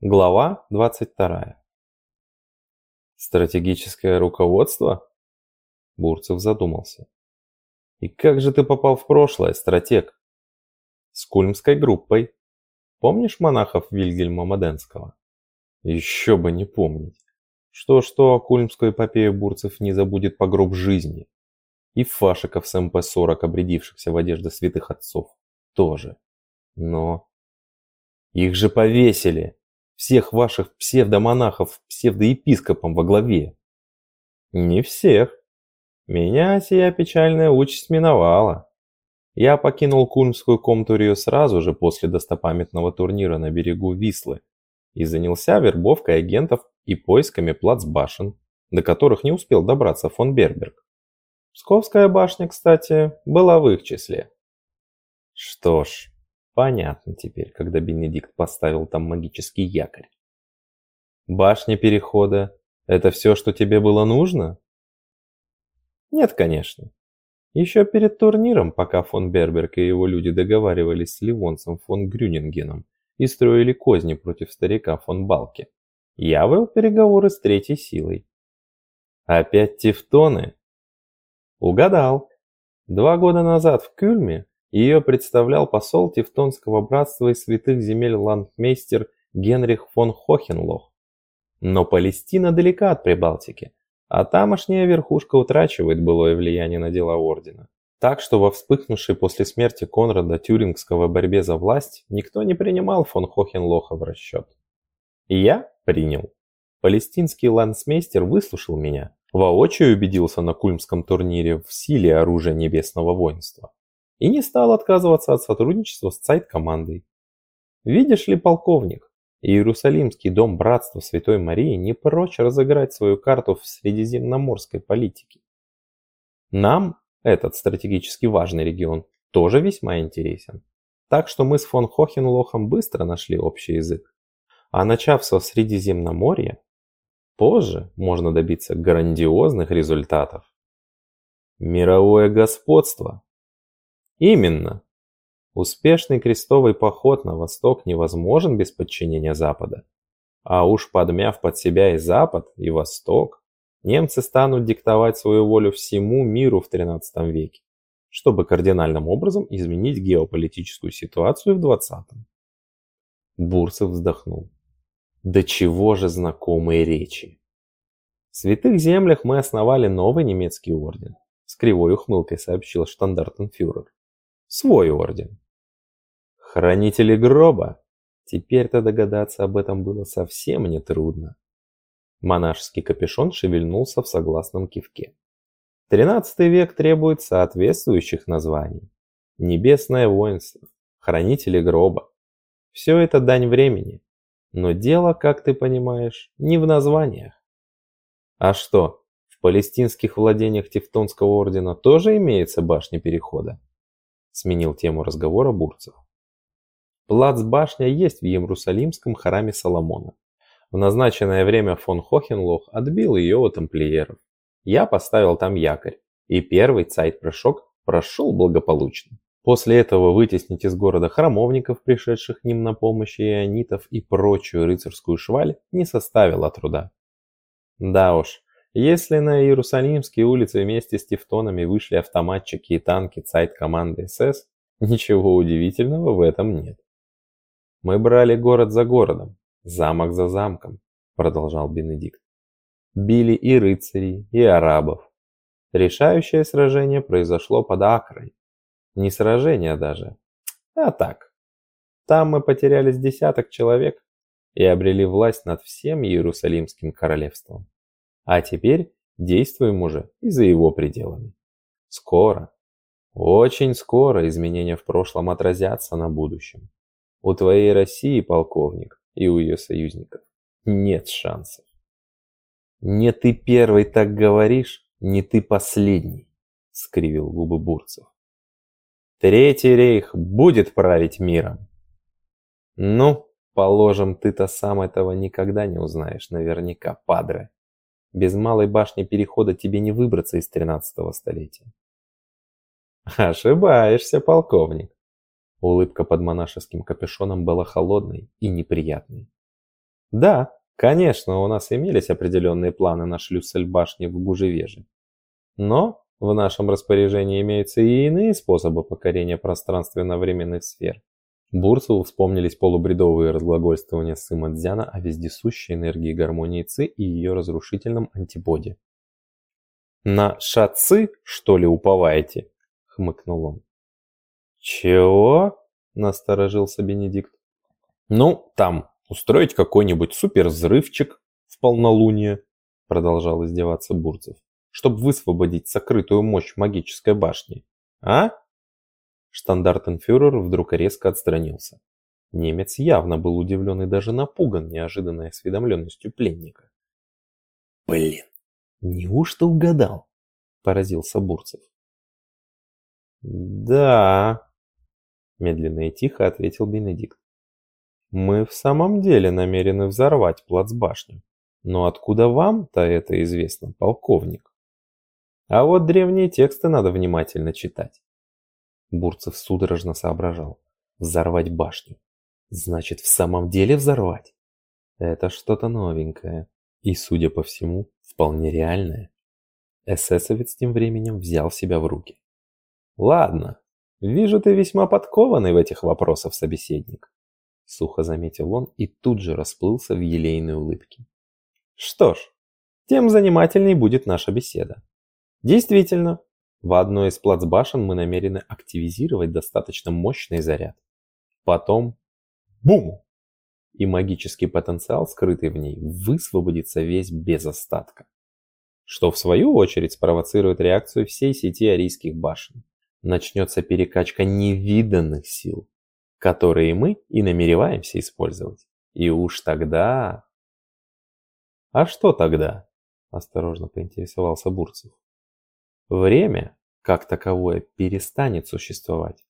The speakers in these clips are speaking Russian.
Глава 22. Стратегическое руководство? Бурцев задумался. И как же ты попал в прошлое, стратег? С кульмской группой. Помнишь монахов Вильгельма Маденского? Еще бы не помнить. Что-что, а кульмскую эпопею Бурцев не забудет по гроб жизни. И фашиков с МП-40, обрядившихся в одежды святых отцов, тоже. Но... Их же повесили! Всех ваших псевдомонахов псевдоепископом во главе. Не всех. Меня сия печальная участь миновала. Я покинул Кульмскую комтурию сразу же после достопамятного турнира на берегу Вислы и занялся вербовкой агентов и поисками плацбашен, до которых не успел добраться фон Берберг. Псковская башня, кстати, была в их числе. Что ж, Понятно теперь, когда Бенедикт поставил там магический якорь. Башня Перехода – это все, что тебе было нужно? Нет, конечно. Еще перед турниром, пока фон Берберг и его люди договаривались с Ливонцем фон Грюнингеном и строили козни против старика фон Балки, я вел переговоры с третьей силой. Опять тевтоны? Угадал. Два года назад в Кюльме ее представлял посол Тевтонского братства и святых земель ландмейстер Генрих фон Хохенлох. Но Палестина далека от Прибалтики, а тамошняя верхушка утрачивает былое влияние на дела ордена. Так что во вспыхнувшей после смерти Конрада Тюрингского борьбе за власть никто не принимал фон Хохенлоха в расчет. Я принял. Палестинский ландсмейстер выслушал меня, воочию убедился на Кульмском турнире в силе оружия небесного воинства и не стал отказываться от сотрудничества с Цайт-командой. Видишь ли, полковник, Иерусалимский дом Братства Святой Марии не прочь разыграть свою карту в средиземноморской политике. Нам этот стратегически важный регион тоже весьма интересен. Так что мы с фон Хохенлохом быстро нашли общий язык. А начав со Средиземноморья, позже можно добиться грандиозных результатов. Мировое господство Именно. Успешный крестовый поход на восток невозможен без подчинения Запада. А уж подмяв под себя и Запад, и Восток, немцы станут диктовать свою волю всему миру в XIII веке, чтобы кардинальным образом изменить геополитическую ситуацию в XX. Бурцев вздохнул. До чего же знакомые речи. В святых землях мы основали новый немецкий орден, с кривой ухмылкой сообщил штандартенфюрер. Свой орден. Хранители гроба. Теперь-то догадаться об этом было совсем нетрудно. Монашеский капюшон шевельнулся в согласном кивке. Тринадцатый век требует соответствующих названий. Небесное воинство, хранители гроба. Все это дань времени. Но дело, как ты понимаешь, не в названиях. А что, в палестинских владениях Тевтонского ордена тоже имеется башня перехода? Сменил тему разговора Бурцев. Плацбашня есть в Иерусалимском храме Соломона. В назначенное время фон Хохенлох отбил ее у тамплиеров. Я поставил там якорь, и первый цайт-прыжок прошел благополучно. После этого вытеснить из города храмовников, пришедших к ним на помощь ионитов и прочую рыцарскую шваль, не составило труда. Да уж, если на Иерусалимские улицы вместе с тевтонами вышли автоматчики и танки цайт команды СС, ничего удивительного в этом нет. Мы брали город за городом, замок за замком, продолжал Бенедикт. Били и рыцарей, и арабов. Решающее сражение произошло под Акрой. Не сражение даже, а так. Там мы потеряли с десяток человек и обрели власть над всем Иерусалимским королевством. А теперь действуем уже и за его пределами. Скоро, очень скоро изменения в прошлом отразятся на будущем. У твоей России, полковник, и у ее союзников нет шансов. Не ты первый так говоришь, не ты последний, скривил губы Бурцев. Третий рейх будет править миром. Ну, положим, ты-то сам этого никогда не узнаешь наверняка, падре. Без малой башни перехода тебе не выбраться из тринадцатого столетия. Ошибаешься, полковник. Улыбка под монашеским капюшоном была холодной и неприятной. Да, конечно, у нас имелись определенные планы на шлюзель башни в Гужевеже. Но в нашем распоряжении имеются и иные способы покорения пространственно-временных сфер. Бурцеву вспомнились полубредовые разглагольствования Сыма Дзяна о вездесущей энергии гармонии Ци и ее разрушительном антиподе. «На шацы, что ли, уповаете?» — хмыкнул он. «Чего?» — насторожился Бенедикт. «Ну, там, устроить какой-нибудь супервзрывчик в полнолуние», — продолжал издеваться Бурцев, «чтобы высвободить сокрытую мощь магической башни. А?» Штандартенфюрер вдруг резко отстранился. Немец явно был удивлен и даже напуган неожиданной осведомленностью пленника. «Блин, неужто угадал?» – поразился Бурцев. «Да», – медленно и тихо ответил Бенедикт. «Мы в самом деле намерены взорвать плацбашню. Но откуда вам-то это известно, полковник? А вот древние тексты надо внимательно читать. Бурцев судорожно соображал. Взорвать башню. Значит, в самом деле взорвать? Это что-то новенькое. И, судя по всему, вполне реальное. Эсэсовец тем временем взял себя в руки. «Ладно, вижу, ты весьма подкованный в этих вопросах, собеседник», сухо заметил он и тут же расплылся в елейной улыбке. «Что ж, тем занимательней будет наша беседа. Действительно, в одной из плацбашен мы намерены активизировать достаточно мощный заряд. Потом – бум! И магический потенциал, скрытый в ней, высвободится весь без остатка. Что в свою очередь спровоцирует реакцию всей сети арийских башен. Начнется перекачка невиданных сил, которые мы и намереваемся использовать. И уж тогда... А что тогда? Осторожно поинтересовался Бурцев. Время, как таковое, перестанет существовать.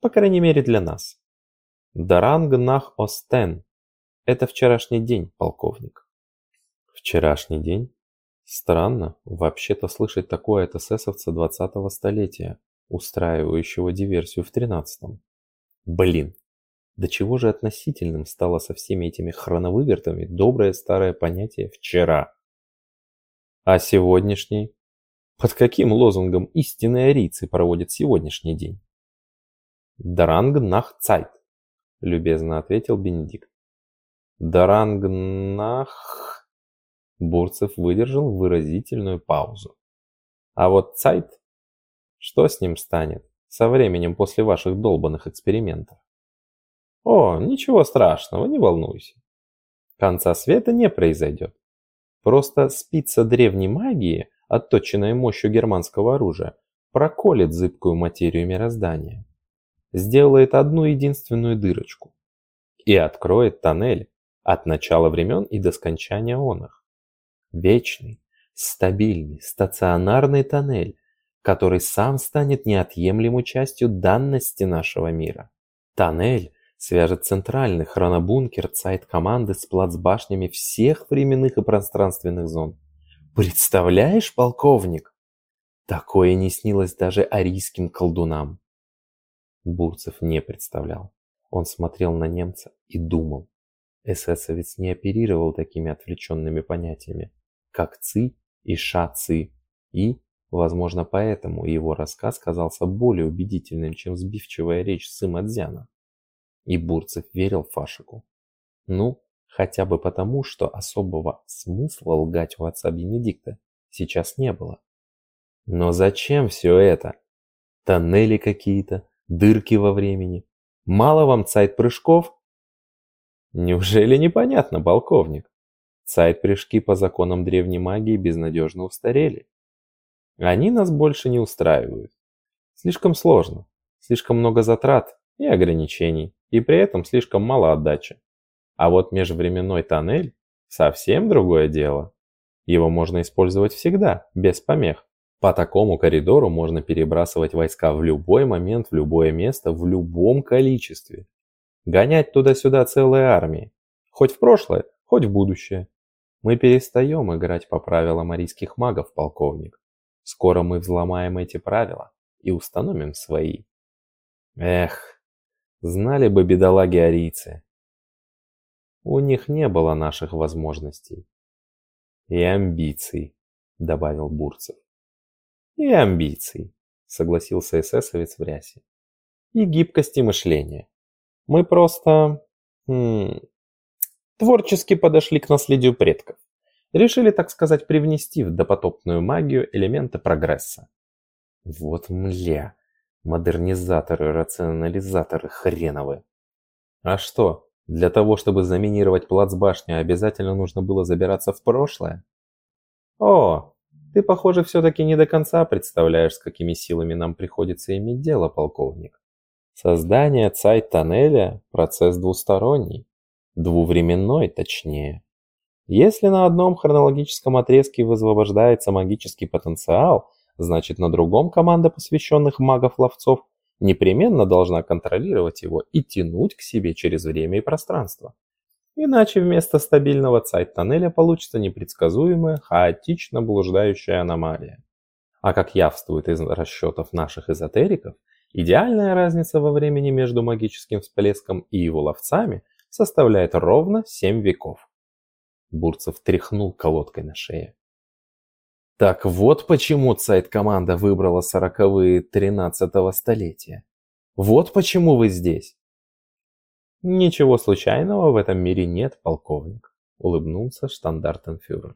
По крайней мере для нас. Даранг нах остен. Это вчерашний день, полковник. Вчерашний день? Странно, вообще-то слышать такое от эсэсовца 20-го столетия, устраивающего диверсию в 13-м. Блин, до чего же относительным стало со всеми этими хроновывертами доброе старое понятие «вчера». А сегодняшний? Под каким лозунгом истинные арийцы проводят сегодняшний день? «Даранг нах цайт», — любезно ответил Бенедикт. «Даранг нах...» Бурцев выдержал выразительную паузу. «А вот цайт? Что с ним станет со временем после ваших долбанных экспериментов?» «О, ничего страшного, не волнуйся. Конца света не произойдет. Просто спица древней магии отточенная мощью германского оружия, проколет зыбкую материю мироздания, сделает одну единственную дырочку и откроет тоннель от начала времен и до скончания он их. Вечный, стабильный, стационарный тоннель, который сам станет неотъемлемой частью данности нашего мира. Тоннель свяжет центральный хронобункер сайт-команды с плацбашнями всех временных и пространственных зон. Представляешь, полковник? Такое не снилось даже арийским колдунам. Бурцев не представлял. Он смотрел на немца и думал. Эсэсовец не оперировал такими отвлеченными понятиями, как ци и ша-ци, и, возможно, поэтому его рассказ казался более убедительным, чем сбивчивая речь Сыма Дзяна. И Бурцев верил Фашику. Ну, хотя бы потому, что особого смысла лгать у отца Бенедикта сейчас не было. Но зачем все это? Тоннели какие-то, дырки во времени. Мало вам цайт-прыжков? Неужели непонятно, полковник? Цайт-прыжки по законам древней магии безнадежно устарели. Они нас больше не устраивают. Слишком сложно, слишком много затрат и ограничений, и при этом слишком мало отдачи. А вот межвременной тоннель – совсем другое дело. Его можно использовать всегда, без помех. По такому коридору можно перебрасывать войска в любой момент, в любое место, в любом количестве. Гонять туда-сюда целые армии. Хоть в прошлое, хоть в будущее. Мы перестаем играть по правилам арийских магов, полковник. Скоро мы взломаем эти правила и установим свои. Эх, знали бы бедолаги арийцы, У них не было наших возможностей. И амбиций, добавил Бурцев. И амбиций, согласился эсэсовец в рясе. И гибкости мышления. Мы просто... М -м, творчески подошли к наследию предков. Решили, так сказать, привнести в допотопную магию элементы прогресса. Вот мля, модернизаторы, рационализаторы хреновы. А что, для того, чтобы заминировать плацбашню, обязательно нужно было забираться в прошлое? О, ты, похоже, все-таки не до конца представляешь, с какими силами нам приходится иметь дело, полковник. Создание цайт-тоннеля – процесс двусторонний, двувременной точнее. Если на одном хронологическом отрезке высвобождается магический потенциал, значит на другом команда посвященных магов-ловцов непременно должна контролировать его и тянуть к себе через время и пространство. Иначе вместо стабильного цайт-тоннеля получится непредсказуемая, хаотично блуждающая аномалия. А как явствует из расчетов наших эзотериков, идеальная разница во времени между магическим всплеском и его ловцами составляет ровно 7 веков. Бурцев тряхнул колодкой на шее. Так вот почему сайт-команда выбрала сороковые тринадцатого столетия. Вот почему вы здесь. Ничего случайного в этом мире нет, полковник, улыбнулся штандартенфюрер.